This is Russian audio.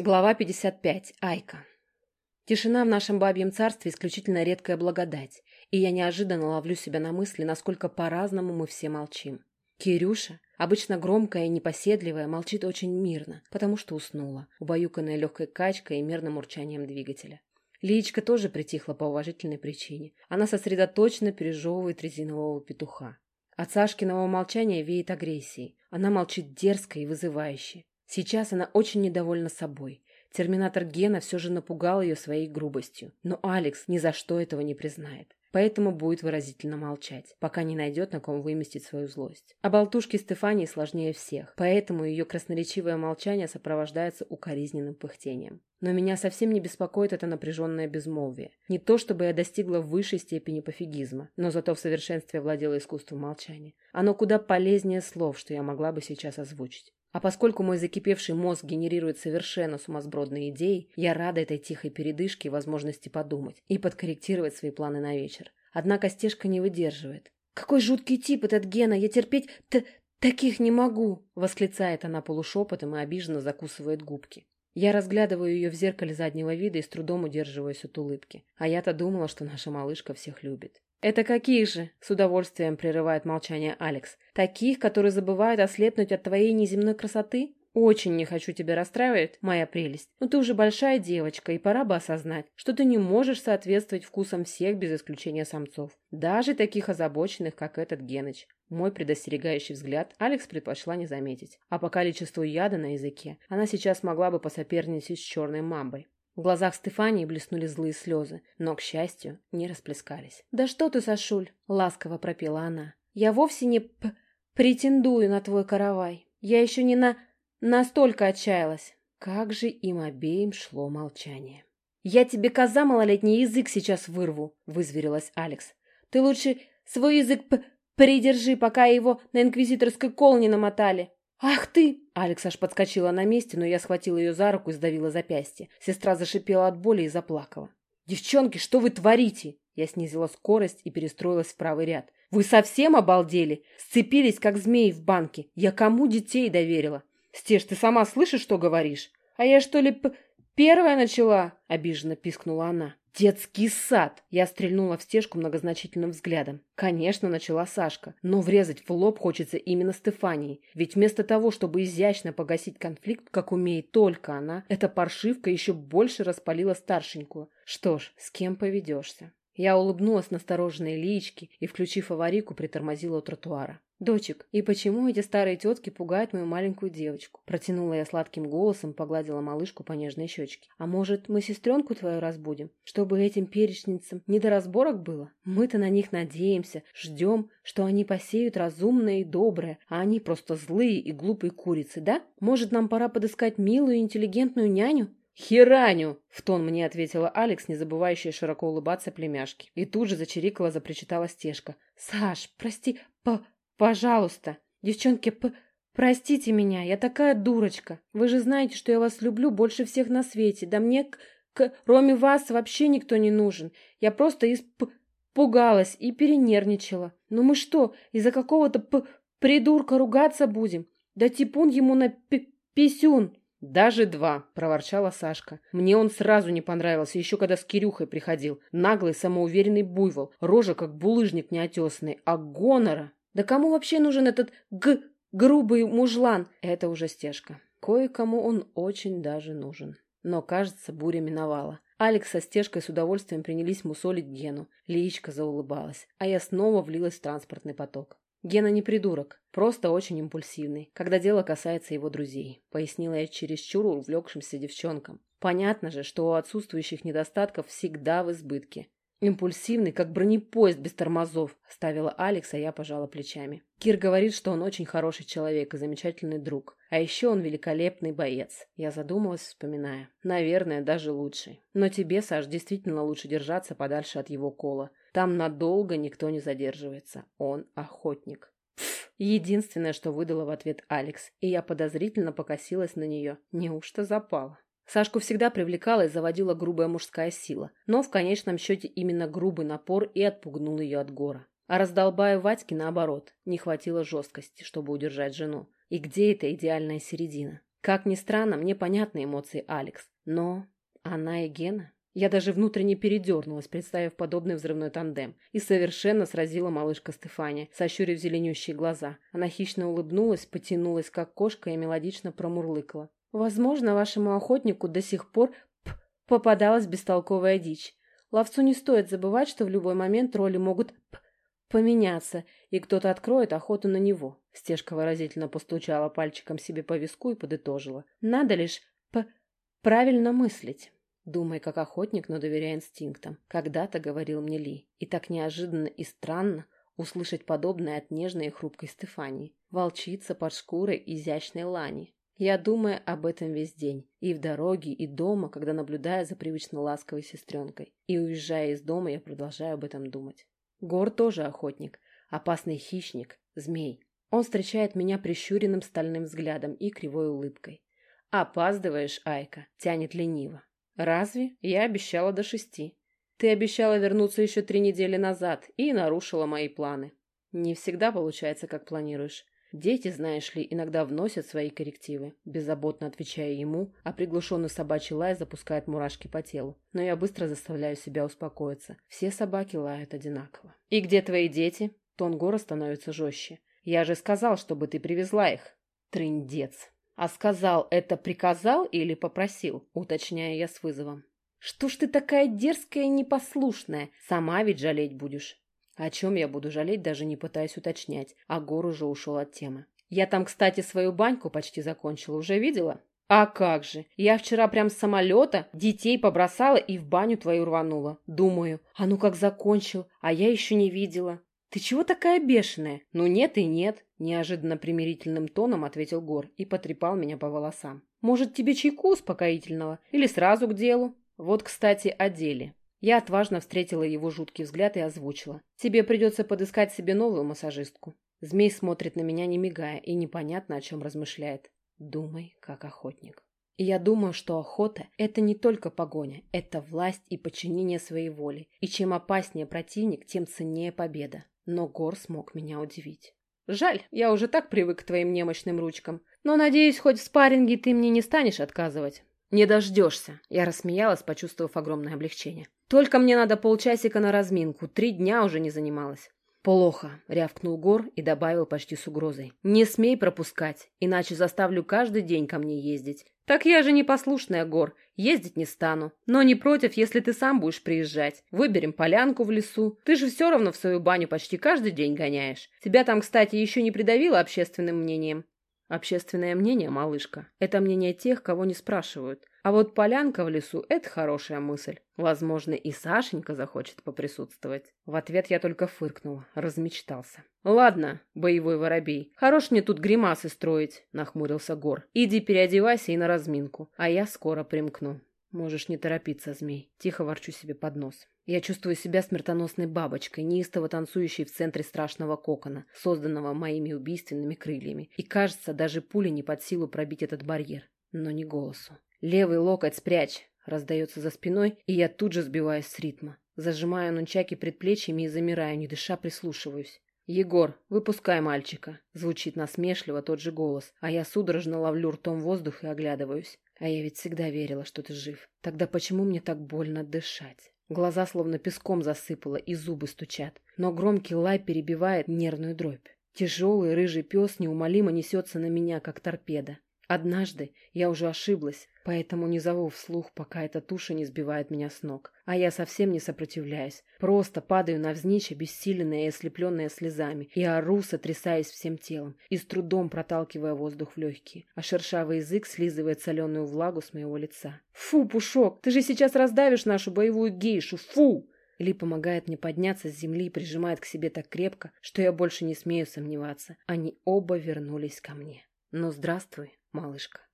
Глава 55. Айка. Тишина в нашем бабьем царстве исключительно редкая благодать, и я неожиданно ловлю себя на мысли, насколько по-разному мы все молчим. Кирюша, обычно громкая и непоседливая, молчит очень мирно, потому что уснула, убаюканная легкой качкой и мерным урчанием двигателя. Лиечка тоже притихла по уважительной причине. Она сосредоточенно пережевывает резинового петуха. От Сашкиного молчания веет агрессией. Она молчит дерзко и вызывающе. Сейчас она очень недовольна собой. Терминатор Гена все же напугал ее своей грубостью. Но Алекс ни за что этого не признает. Поэтому будет выразительно молчать, пока не найдет, на ком выместить свою злость. А болтушке Стефании сложнее всех, поэтому ее красноречивое молчание сопровождается укоризненным пыхтением. Но меня совсем не беспокоит это напряженное безмолвие. Не то, чтобы я достигла высшей степени пофигизма, но зато в совершенстве владела искусством молчания. Оно куда полезнее слов, что я могла бы сейчас озвучить. А поскольку мой закипевший мозг генерирует совершенно сумасбродные идеи, я рада этой тихой передышке и возможности подумать и подкорректировать свои планы на вечер. Однако стежка не выдерживает. «Какой жуткий тип этот Гена! Я терпеть т таких не могу!» Восклицает она полушепотом и обиженно закусывает губки. Я разглядываю ее в зеркале заднего вида и с трудом удерживаюсь от улыбки. А я-то думала, что наша малышка всех любит. «Это каких же?» — с удовольствием прерывает молчание Алекс. «Таких, которые забывают ослепнуть от твоей неземной красоты?» «Очень не хочу тебя расстраивать, моя прелесть, но ты уже большая девочка, и пора бы осознать, что ты не можешь соответствовать вкусам всех без исключения самцов, даже таких озабоченных, как этот Геныч». Мой предостерегающий взгляд Алекс предпочла не заметить, а по количеству яда на языке она сейчас могла бы посоперничать с черной мамбой. В глазах Стефании блеснули злые слезы, но, к счастью, не расплескались. «Да что ты, Сашуль!» — ласково пропела она. «Я вовсе не п претендую на твой каравай. Я еще не на... настолько отчаялась». Как же им обеим шло молчание. «Я тебе, коза малолетний, язык сейчас вырву!» — вызверилась Алекс. «Ты лучше свой язык п придержи, пока его на инквизиторской кол не намотали!» «Ах ты!» Алекс аж подскочила на месте, но я схватила ее за руку и сдавила запястье. Сестра зашипела от боли и заплакала. «Девчонки, что вы творите?» Я снизила скорость и перестроилась в правый ряд. «Вы совсем обалдели? Сцепились, как змеи в банке. Я кому детей доверила? Стеж, ты сама слышишь, что говоришь? А я что ли первая начала?» Обиженно пискнула она. «Детский сад!» Я стрельнула в стежку многозначительным взглядом. Конечно, начала Сашка, но врезать в лоб хочется именно Стефании. Ведь вместо того, чтобы изящно погасить конфликт, как умеет только она, эта паршивка еще больше распалила старшенькую. Что ж, с кем поведешься? Я улыбнулась настороженной Лиечке и, включив аварийку, притормозила у тротуара. «Дочек, и почему эти старые тетки пугают мою маленькую девочку?» Протянула я сладким голосом, погладила малышку по нежной щечке. «А может, мы сестренку твою разбудим, чтобы этим перечницам не до разборок было? Мы-то на них надеемся, ждем, что они посеют разумное и доброе, а они просто злые и глупые курицы, да? Может, нам пора подыскать милую и интеллигентную няню?» «Хераню!» — в тон мне ответила Алекс, не забывающая широко улыбаться племяшке. И тут же зачирикала, запричитала стежка. «Саш, прости, по Пожалуйста, девчонки, п простите меня, я такая дурочка. Вы же знаете, что я вас люблю больше всех на свете. Да мне, к кроме вас, вообще никто не нужен. Я просто испугалась и перенервничала. Ну мы что, из-за какого-то п придурка ругаться будем? Да типун ему на п писюн. «Даже два», — проворчала Сашка. «Мне он сразу не понравился, еще когда с Кирюхой приходил. Наглый, самоуверенный буйвол, рожа как булыжник неотесанный, а гонора...» Да кому вообще нужен этот г грубый мужлан? Это уже стежка. Кое-кому он очень даже нужен. Но, кажется, буря миновала. Алекс со стежкой с удовольствием принялись мусолить Гену. Лиичка заулыбалась, а я снова влилась в транспортный поток. Гена не придурок, просто очень импульсивный, когда дело касается его друзей, пояснила я чересчур увлекшимся девчонкам. Понятно же, что у отсутствующих недостатков всегда в избытке. «Импульсивный, как бронепоезд без тормозов», — ставила Алекс, а я пожала плечами. Кир говорит, что он очень хороший человек и замечательный друг. А еще он великолепный боец. Я задумалась, вспоминая. Наверное, даже лучший. Но тебе, Саш, действительно лучше держаться подальше от его кола. Там надолго никто не задерживается. Он охотник. Пф, единственное, что выдала в ответ Алекс, и я подозрительно покосилась на нее. Неужто запала? Сашку всегда привлекала и заводила грубая мужская сила, но в конечном счете именно грубый напор и отпугнул ее от гора. А раздолбая Вадьке, наоборот, не хватило жесткости, чтобы удержать жену. И где эта идеальная середина? Как ни странно, мне понятны эмоции Алекс, но она и Гена. Я даже внутренне передернулась, представив подобный взрывной тандем, и совершенно сразила малышка Стефания, сощурив зеленющие глаза. Она хищно улыбнулась, потянулась, как кошка, и мелодично промурлыкала. «Возможно, вашему охотнику до сих пор попадалась бестолковая дичь. Ловцу не стоит забывать, что в любой момент роли могут поменяться, и кто-то откроет охоту на него». Стежка выразительно постучала пальчиком себе по виску и подытожила. «Надо лишь правильно мыслить». Думай, как охотник, но доверяя инстинктам. Когда-то говорил мне Ли. И так неожиданно и странно услышать подобное от нежной и хрупкой Стефании. Волчица под шкурой изящной лани. Я думаю об этом весь день. И в дороге, и дома, когда наблюдаю за привычно ласковой сестренкой. И уезжая из дома, я продолжаю об этом думать. Гор тоже охотник. Опасный хищник. Змей. Он встречает меня прищуренным стальным взглядом и кривой улыбкой. «Опаздываешь, Айка», — тянет лениво. «Разве? Я обещала до шести. Ты обещала вернуться еще три недели назад и нарушила мои планы. Не всегда получается, как планируешь. Дети, знаешь ли, иногда вносят свои коррективы, беззаботно отвечая ему, а приглушенный собачий лай запускает мурашки по телу. Но я быстро заставляю себя успокоиться. Все собаки лают одинаково. «И где твои дети?» Тон Гора становится жестче. «Я же сказал, чтобы ты привезла их». Трындец. А сказал, это приказал или попросил, уточняя я с вызовом. Что ж ты такая дерзкая и непослушная? Сама ведь жалеть будешь. О чем я буду жалеть, даже не пытаясь уточнять, а Гор уже ушел от темы. Я там, кстати, свою баньку почти закончила, уже видела? А как же, я вчера прям с самолета детей побросала и в баню твою рванула. Думаю, а ну как закончил, а я еще не видела. «Ты чего такая бешеная?» «Ну нет и нет», – неожиданно примирительным тоном ответил Гор и потрепал меня по волосам. «Может, тебе чайку успокоительного? Или сразу к делу?» Вот, кстати, о деле. Я отважно встретила его жуткий взгляд и озвучила. «Тебе придется подыскать себе новую массажистку». Змей смотрит на меня, не мигая, и непонятно, о чем размышляет. «Думай, как охотник». И я думаю, что охота – это не только погоня, это власть и подчинение своей воли. И чем опаснее противник, тем ценнее победа. Но Гор смог меня удивить. «Жаль, я уже так привык к твоим немощным ручкам. Но, надеюсь, хоть в спарринге ты мне не станешь отказывать». «Не дождешься», – я рассмеялась, почувствовав огромное облегчение. «Только мне надо полчасика на разминку. Три дня уже не занималась». «Плохо», — рявкнул Гор и добавил почти с угрозой. «Не смей пропускать, иначе заставлю каждый день ко мне ездить. «Так я же непослушная, Гор, ездить не стану. Но не против, если ты сам будешь приезжать. Выберем полянку в лесу. Ты же все равно в свою баню почти каждый день гоняешь. Тебя там, кстати, еще не придавило общественным мнением». «Общественное мнение, малышка, это мнение тех, кого не спрашивают. А вот полянка в лесу – это хорошая мысль. Возможно, и Сашенька захочет поприсутствовать. В ответ я только фыркнула, размечтался. «Ладно, боевой воробей, хорош мне тут гримасы строить», – нахмурился Гор. «Иди переодевайся и на разминку, а я скоро примкну». «Можешь не торопиться, змей». Тихо ворчу себе под нос. Я чувствую себя смертоносной бабочкой, неистово танцующей в центре страшного кокона, созданного моими убийственными крыльями. И кажется, даже пуля не под силу пробить этот барьер. Но не голосу. «Левый локоть спрячь!» — раздается за спиной, и я тут же сбиваюсь с ритма. Зажимаю нунчаки предплечьями и замираю, не дыша прислушиваюсь. «Егор, выпускай мальчика!» — звучит насмешливо тот же голос, а я судорожно ловлю ртом воздух и оглядываюсь. А я ведь всегда верила, что ты жив. Тогда почему мне так больно дышать? Глаза словно песком засыпало, и зубы стучат. Но громкий лай перебивает нервную дробь. Тяжелый рыжий пес неумолимо несется на меня, как торпеда. Однажды я уже ошиблась, поэтому не зову вслух, пока эта туша не сбивает меня с ног. А я совсем не сопротивляюсь, просто падаю навзничь, обессиленная и ослепленная слезами, и ору, сотрясаясь всем телом, и с трудом проталкивая воздух в легкие, а шершавый язык слизывает соленую влагу с моего лица. «Фу, Пушок, ты же сейчас раздавишь нашу боевую гейшу, фу!» Ли помогает мне подняться с земли и прижимает к себе так крепко, что я больше не смею сомневаться. Они оба вернулись ко мне. Ну, здравствуй, малышка.